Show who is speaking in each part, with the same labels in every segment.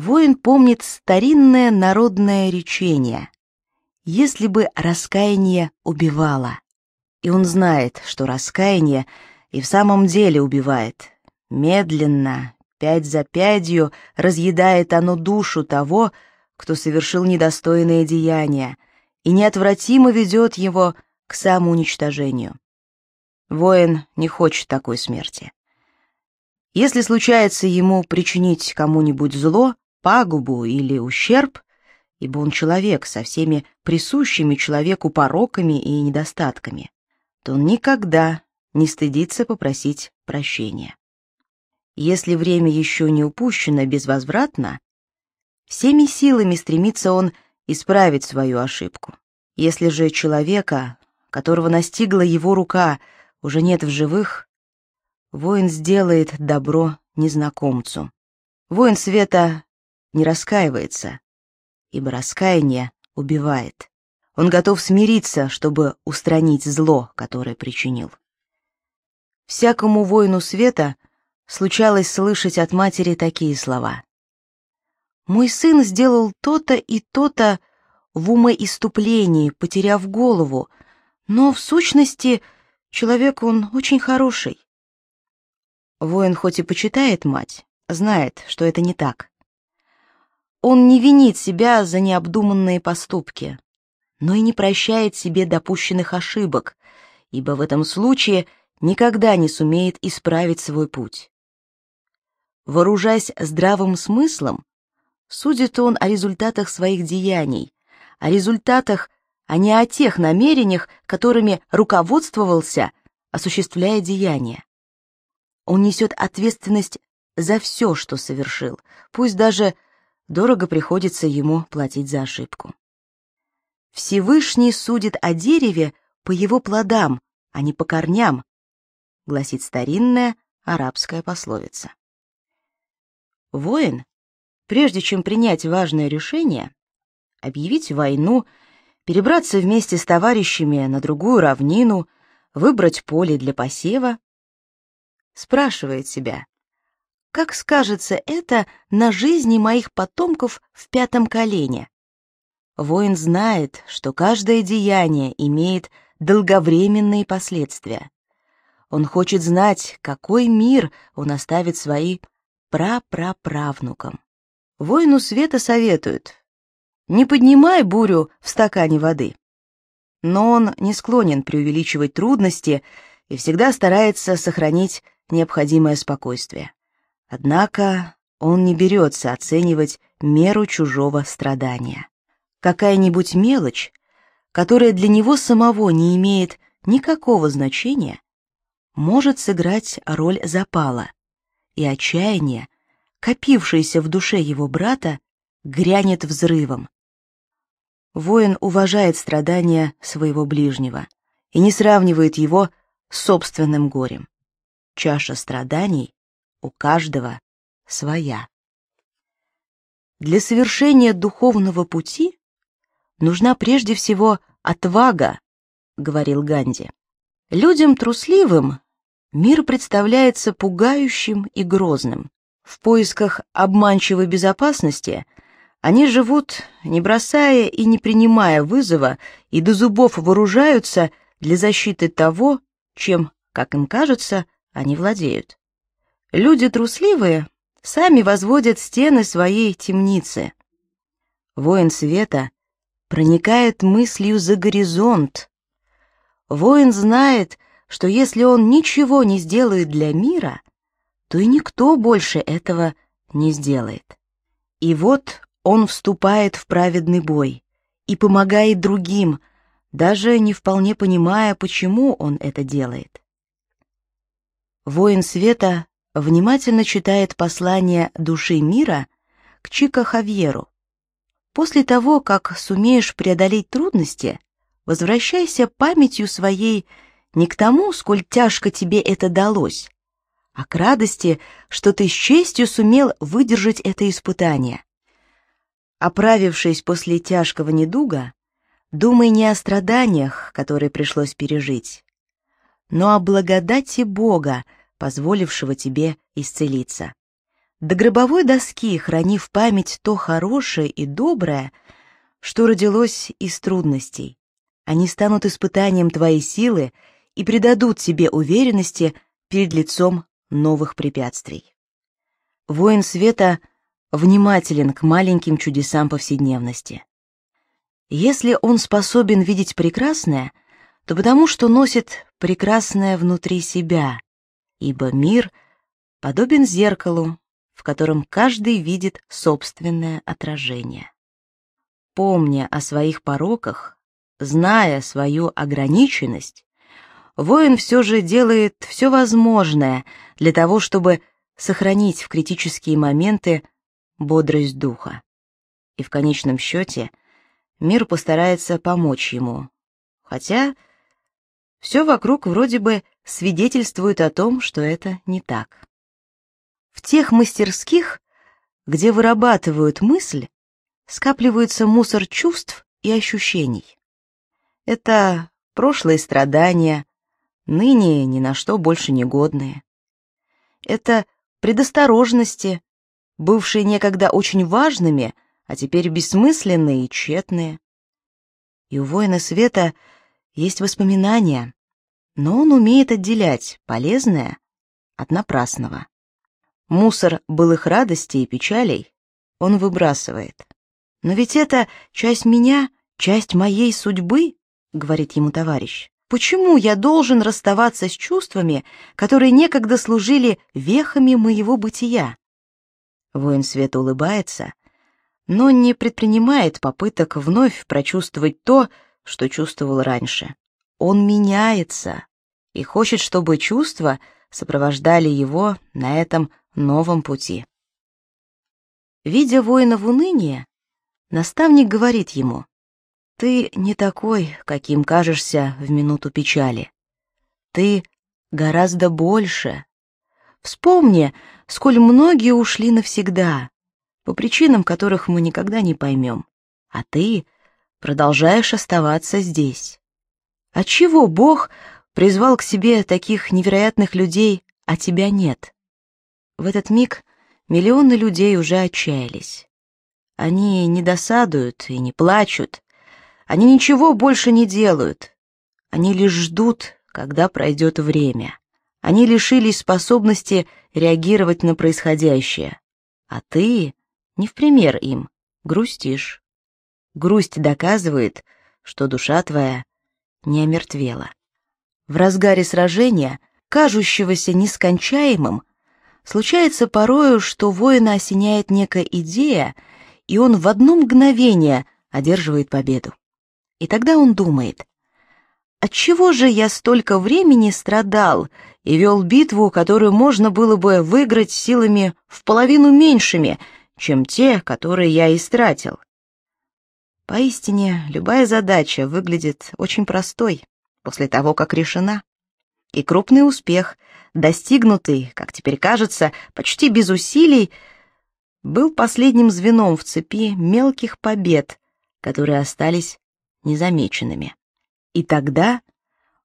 Speaker 1: Воин помнит старинное народное речение «Если бы раскаяние убивало». И он знает, что раскаяние и в самом деле убивает. Медленно, пять за пятью, разъедает оно душу того, кто совершил недостойное деяние, и неотвратимо ведет его к самоуничтожению. Воин не хочет такой смерти. Если случается ему причинить кому-нибудь зло, пагубу или ущерб, ибо он человек со всеми присущими человеку пороками и недостатками, то он никогда не стыдится попросить прощения. Если время еще не упущено безвозвратно, всеми силами стремится он исправить свою ошибку. Если же человека, которого настигла его рука, уже нет в живых, воин сделает добро незнакомцу. Воин света не раскаивается, ибо раскаяние убивает. Он готов смириться, чтобы устранить зло, которое причинил. Всякому воину света случалось слышать от матери такие слова. «Мой сын сделал то-то и то-то в умоиступлении, потеряв голову, но в сущности человек он очень хороший». Воин хоть и почитает мать, знает, что это не так. Он не винит себя за необдуманные поступки, но и не прощает себе допущенных ошибок, ибо в этом случае – никогда не сумеет исправить свой путь. Вооружаясь здравым смыслом, судит он о результатах своих деяний, о результатах, а не о тех намерениях, которыми руководствовался, осуществляя деяния. Он несет ответственность за все, что совершил, пусть даже дорого приходится ему платить за ошибку. Всевышний судит о дереве по его плодам, а не по корням, гласит старинная арабская пословица. Воин, прежде чем принять важное решение, объявить войну, перебраться вместе с товарищами на другую равнину, выбрать поле для посева, спрашивает себя, как скажется это на жизни моих потомков в пятом колене? Воин знает, что каждое деяние имеет долговременные последствия. Он хочет знать, какой мир он оставит своим прапраправнукам. Воину света советуют, не поднимай бурю в стакане воды. Но он не склонен преувеличивать трудности и всегда старается сохранить необходимое спокойствие. Однако он не берется оценивать меру чужого страдания. Какая-нибудь мелочь, которая для него самого не имеет никакого значения, может сыграть роль запала, и отчаяние, копившееся в душе его брата, грянет взрывом. Воин уважает страдания своего ближнего и не сравнивает его с собственным горем. Чаша страданий у каждого своя. Для совершения духовного пути нужна прежде всего отвага, говорил Ганди. Людям трусливым мир представляется пугающим и грозным. В поисках обманчивой безопасности они живут, не бросая и не принимая вызова, и до зубов вооружаются для защиты того, чем, как им кажется, они владеют. Люди трусливые сами возводят стены своей темницы. Воин света проникает мыслью за горизонт, Воин знает, что если он ничего не сделает для мира, то и никто больше этого не сделает. И вот он вступает в праведный бой и помогает другим, даже не вполне понимая, почему он это делает. Воин света внимательно читает послание души мира к Чика Хавьеру. После того, как сумеешь преодолеть трудности, возвращайся памятью своей не к тому, сколь тяжко тебе это далось, а к радости, что ты с честью сумел выдержать это испытание. Оправившись после тяжкого недуга, думай не о страданиях, которые пришлось пережить, но о благодати Бога, позволившего тебе исцелиться. до гробовой доски храни в память то хорошее и доброе, что родилось из трудностей. Они станут испытанием твоей силы и придадут тебе уверенности перед лицом новых препятствий. Воин света внимателен к маленьким чудесам повседневности. Если он способен видеть прекрасное, то потому что носит прекрасное внутри себя, ибо мир подобен зеркалу, в котором каждый видит собственное отражение. Помня о своих пороках, зная свою ограниченность, воин все же делает все возможное для того, чтобы сохранить в критические моменты бодрость духа. И в конечном счете мир постарается помочь ему, хотя все вокруг вроде бы свидетельствует о том, что это не так. В тех мастерских, где вырабатывают мысль, скапливается мусор чувств и ощущений. Это прошлые страдания, ныне ни на что больше не годные. Это предосторожности, бывшие некогда очень важными, а теперь бессмысленные и тщетные. И у воина света есть воспоминания, но он умеет отделять полезное от напрасного. Мусор былых радостей и печалей он выбрасывает. «Но ведь это часть меня, часть моей судьбы», — говорит ему товарищ. «Почему я должен расставаться с чувствами, которые некогда служили вехами моего бытия?» Воин света улыбается, но не предпринимает попыток вновь прочувствовать то, что чувствовал раньше. Он меняется и хочет, чтобы чувства сопровождали его на этом новом пути. Видя воина в унынии, наставник говорит ему, «Ты не такой, каким кажешься в минуту печали. Ты гораздо больше. Вспомни, сколь многие ушли навсегда, по причинам которых мы никогда не поймем, а ты продолжаешь оставаться здесь. Отчего Бог призвал к себе таких невероятных людей, а тебя нет?» В этот миг миллионы людей уже отчаялись. Они не досадуют и не плачут. Они ничего больше не делают. Они лишь ждут, когда пройдет время. Они лишились способности реагировать на происходящее. А ты, не в пример им, грустишь. Грусть доказывает, что душа твоя не омертвела. В разгаре сражения, кажущегося нескончаемым, Случается порою, что воина осеняет некая идея, и он в одно мгновение одерживает победу. И тогда он думает, отчего же я столько времени страдал и вел битву, которую можно было бы выиграть силами в половину меньшими, чем те, которые я истратил? Поистине, любая задача выглядит очень простой после того, как решена. И крупный успех — достигнутый, как теперь кажется, почти без усилий, был последним звеном в цепи мелких побед, которые остались незамеченными. И тогда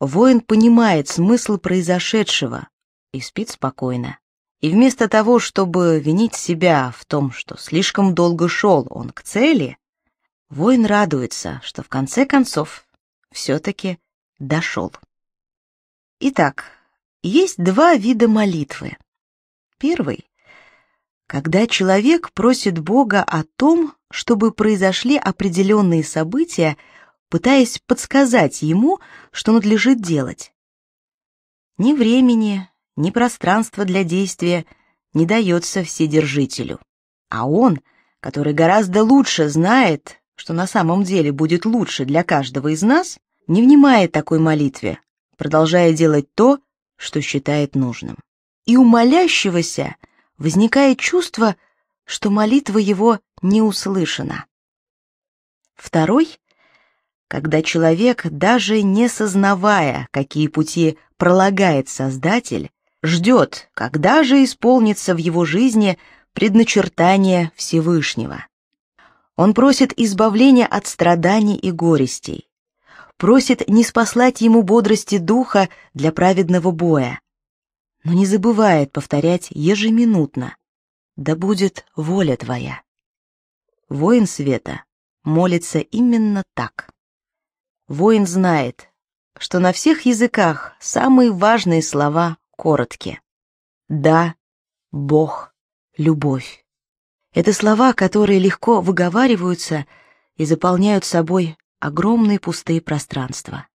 Speaker 1: воин понимает смысл произошедшего и спит спокойно. И вместо того, чтобы винить себя в том, что слишком долго шел он к цели, воин радуется, что в конце концов все-таки дошел. Итак, есть два вида молитвы. Первый — когда человек просит Бога о том, чтобы произошли определенные события, пытаясь подсказать ему, что надлежит делать. Ни времени, ни пространства для действия не дается вседержителю. А он, который гораздо лучше знает, что на самом деле будет лучше для каждого из нас, не внимает такой молитве, продолжая делать то, что считает нужным. И у молящегося возникает чувство, что молитва его не услышана. Второй — когда человек, даже не сознавая, какие пути пролагает Создатель, ждет, когда же исполнится в его жизни предначертание Всевышнего. Он просит избавления от страданий и горестей, просит не спаслать ему бодрости духа для праведного боя, но не забывает повторять ежеминутно да будет воля твоя. Воин света молится именно так. Воин знает, что на всех языках самые важные слова короткие. Да, Бог, любовь. Это слова, которые легко выговариваются и заполняют собой огромные пустые пространства.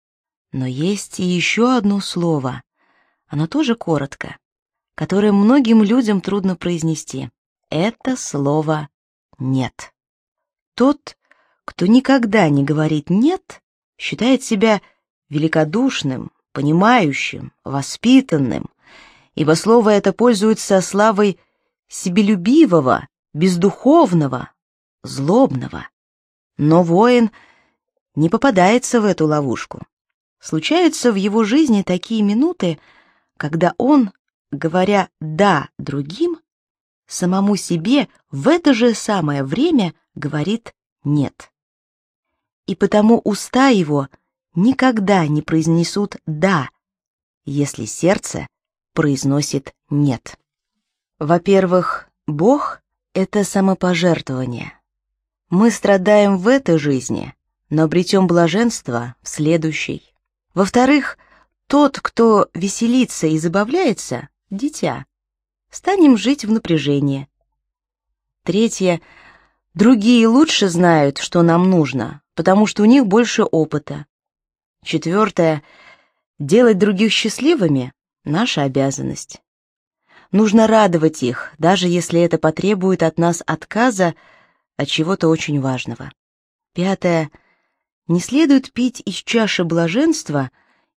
Speaker 1: Но есть и еще одно слово. Оно тоже коротко, которое многим людям трудно произнести. Это слово «нет». Тот, кто никогда не говорит «нет», считает себя великодушным, понимающим, воспитанным, ибо слово это пользуется славой себелюбивого, бездуховного, злобного. Но воин не попадается в эту ловушку. Случаются в его жизни такие минуты, когда он, говоря «да» другим, самому себе в это же самое время говорит «нет». И потому уста его никогда не произнесут «да», если сердце произносит «нет». Во-первых, Бог — это самопожертвование. Мы страдаем в этой жизни, но обретем блаженство в следующей. Во-вторых, тот, кто веселится и забавляется — дитя. Станем жить в напряжении. Третье. Другие лучше знают, что нам нужно, потому что у них больше опыта. Четвертое. Делать других счастливыми — наша обязанность. Нужно радовать их, даже если это потребует от нас отказа от чего-то очень важного. Пятое. Не следует пить из чаши блаженства,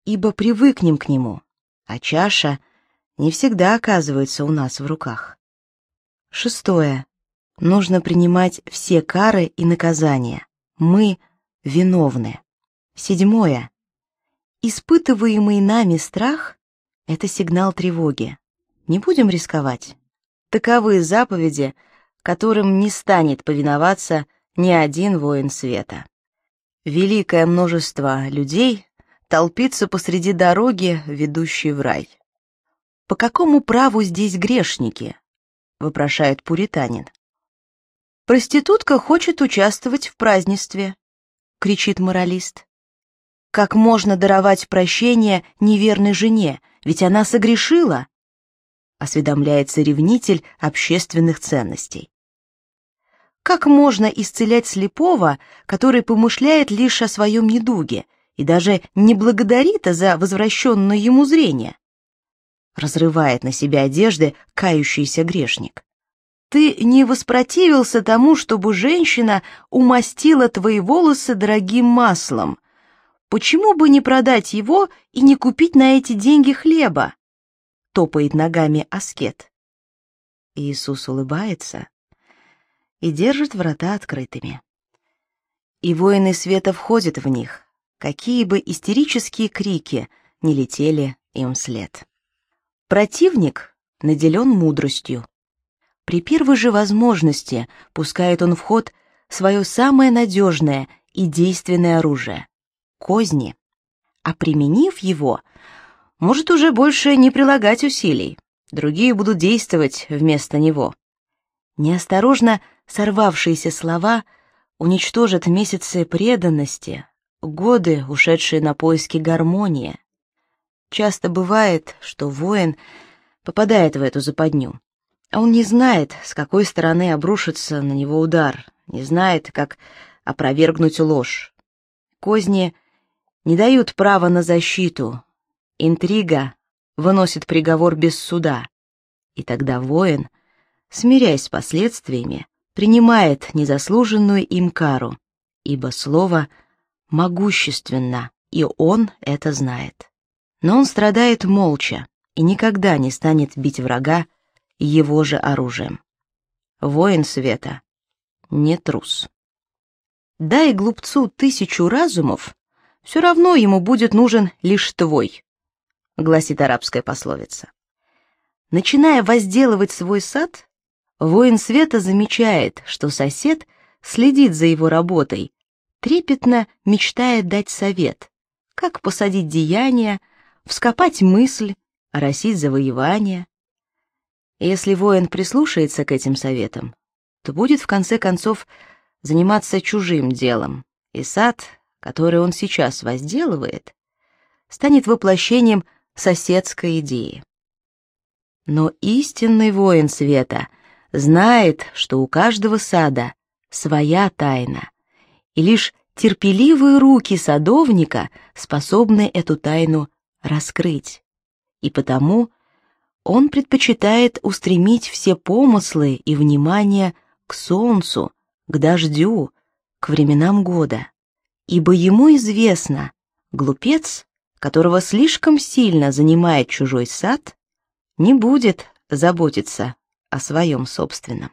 Speaker 1: ибо привыкнем к нему, а чаша не всегда оказывается у нас в руках. Шестое. Нужно принимать все кары и наказания. Мы виновны. Седьмое. Испытываемый нами страх — это сигнал тревоги. Не будем рисковать. Таковы заповеди, которым не станет повиноваться ни один воин света. Великое множество людей толпится посреди дороги, ведущей в рай. «По какому праву здесь грешники?» — вопрошает пуританин. «Проститутка хочет участвовать в празднестве», — кричит моралист. «Как можно даровать прощение неверной жене, ведь она согрешила?» — осведомляется ревнитель общественных ценностей. Как можно исцелять слепого, который помышляет лишь о своем недуге и даже не благодарит за возвращенное ему зрение? Разрывает на себя одежды кающийся грешник. Ты не воспротивился тому, чтобы женщина умастила твои волосы дорогим маслом. Почему бы не продать его и не купить на эти деньги хлеба? Топает ногами аскет. Иисус улыбается, и держит врата открытыми. И воины света входят в них, какие бы истерические крики не летели им вслед. Противник наделен мудростью. При первой же возможности пускает он в ход свое самое надежное и действенное оружие — козни. А применив его, может уже больше не прилагать усилий, другие будут действовать вместо него. Неосторожно сорвавшиеся слова уничтожат месяцы преданности, годы, ушедшие на поиски гармонии. Часто бывает, что воин попадает в эту западню, а он не знает, с какой стороны обрушится на него удар, не знает, как опровергнуть ложь. Козни не дают права на защиту, интрига выносит приговор без суда, и тогда воин, смиряясь с последствиями, принимает незаслуженную им кару, ибо слово могущественно, и он это знает. Но он страдает молча и никогда не станет бить врага его же оружием. Воин света не трус. Дай глупцу тысячу разумов, все равно ему будет нужен лишь твой, гласит арабская пословица. Начиная возделывать свой сад, Воин света замечает, что сосед следит за его работой, трепетно мечтает дать совет, как посадить деяние, вскопать мысль, оросить завоевание. Если воин прислушается к этим советам, то будет в конце концов заниматься чужим делом, и сад, который он сейчас возделывает, станет воплощением соседской идеи. Но истинный воин света знает, что у каждого сада своя тайна, и лишь терпеливые руки садовника способны эту тайну раскрыть. И потому он предпочитает устремить все помыслы и внимание к солнцу, к дождю, к временам года, ибо ему известно, глупец, которого слишком сильно занимает чужой сад, не будет заботиться о своем собственном.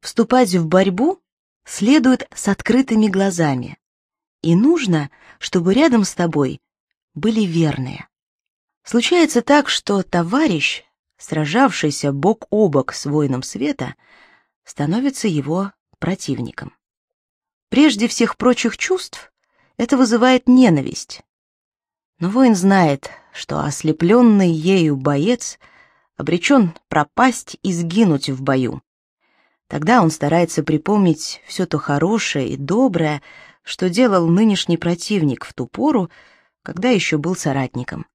Speaker 1: Вступать в борьбу следует с открытыми глазами, и нужно, чтобы рядом с тобой были верные. Случается так, что товарищ, сражавшийся бок о бок с воином света, становится его противником. Прежде всех прочих чувств это вызывает ненависть. Но воин знает, что ослепленный ею боец обречен пропасть и сгинуть в бою. Тогда он старается припомнить все то хорошее и доброе, что делал нынешний противник в ту пору, когда еще был соратником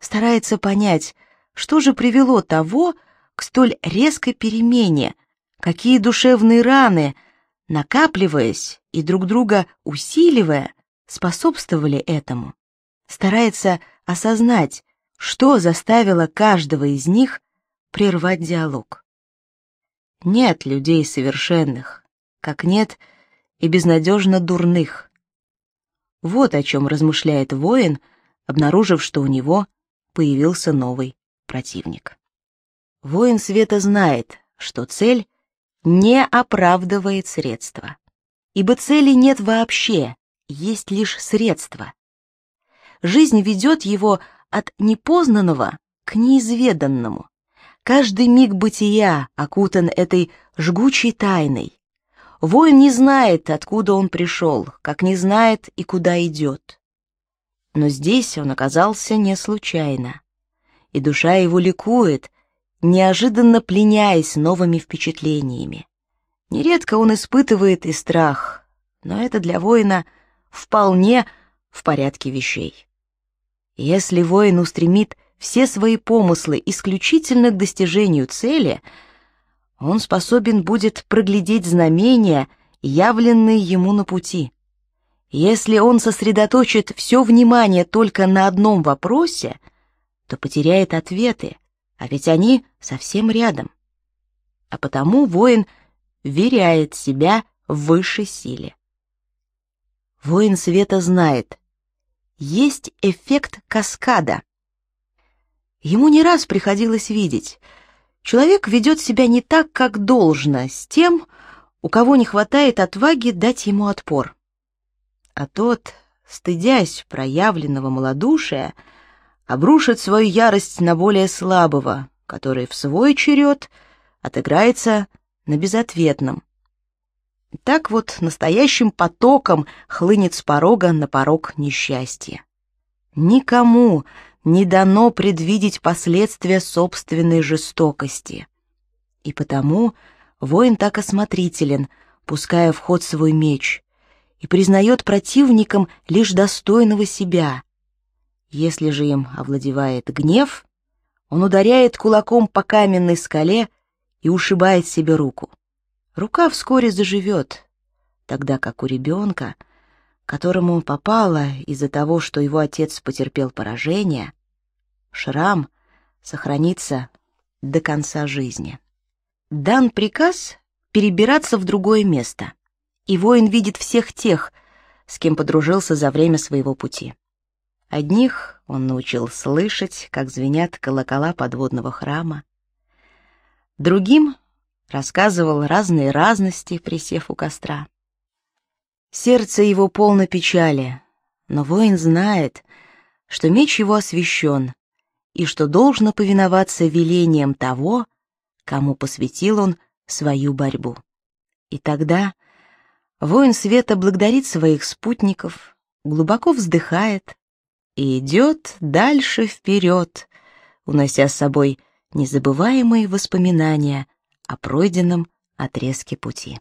Speaker 1: старается понять, что же привело того к столь резкой перемене, какие душевные раны, накапливаясь и друг друга усиливая, способствовали этому. Старается осознать, что заставило каждого из них прервать диалог. Нет людей совершенных, как нет и безнадежно дурных. Вот о чем размышляет воин, обнаружив, что у него — появился новый противник. Воин света знает, что цель не оправдывает средства, ибо цели нет вообще, есть лишь средства. Жизнь ведет его от непознанного к неизведанному. Каждый миг бытия окутан этой жгучей тайной. Воин не знает, откуда он пришел, как не знает и куда идет. Но здесь он оказался не случайно. И душа его ликует, неожиданно пленяясь новыми впечатлениями. Нередко он испытывает и страх, но это для воина вполне в порядке вещей. Если воин устремит все свои помыслы исключительно к достижению цели, он способен будет проглядеть знамения, явленные ему на пути. Если он сосредоточит все внимание только на одном вопросе, то потеряет ответы, а ведь они совсем рядом. А потому воин веряет себя в высшей силе. Воин света знает, есть эффект каскада. Ему не раз приходилось видеть, человек ведет себя не так, как должно, с тем, у кого не хватает отваги дать ему отпор а тот, стыдясь проявленного малодушия, обрушит свою ярость на более слабого, который в свой черед отыграется на безответном. Так вот настоящим потоком хлынет с порога на порог несчастья. Никому не дано предвидеть последствия собственной жестокости. И потому воин так осмотрителен, пуская в ход свой меч, и признает противником лишь достойного себя. Если же им овладевает гнев, он ударяет кулаком по каменной скале и ушибает себе руку. Рука вскоре заживет, тогда как у ребенка, которому попало из-за того, что его отец потерпел поражение, шрам сохранится до конца жизни. Дан приказ перебираться в другое место — и воин видит всех тех, с кем подружился за время своего пути. Одних он научил слышать, как звенят колокола подводного храма. Другим рассказывал разные разности, присев у костра. Сердце его полно печали, но воин знает, что меч его освящен и что должно повиноваться велениям того, кому посвятил он свою борьбу. И тогда Воин света благодарит своих спутников, глубоко вздыхает и идет дальше вперед, унося с собой незабываемые воспоминания о пройденном отрезке пути.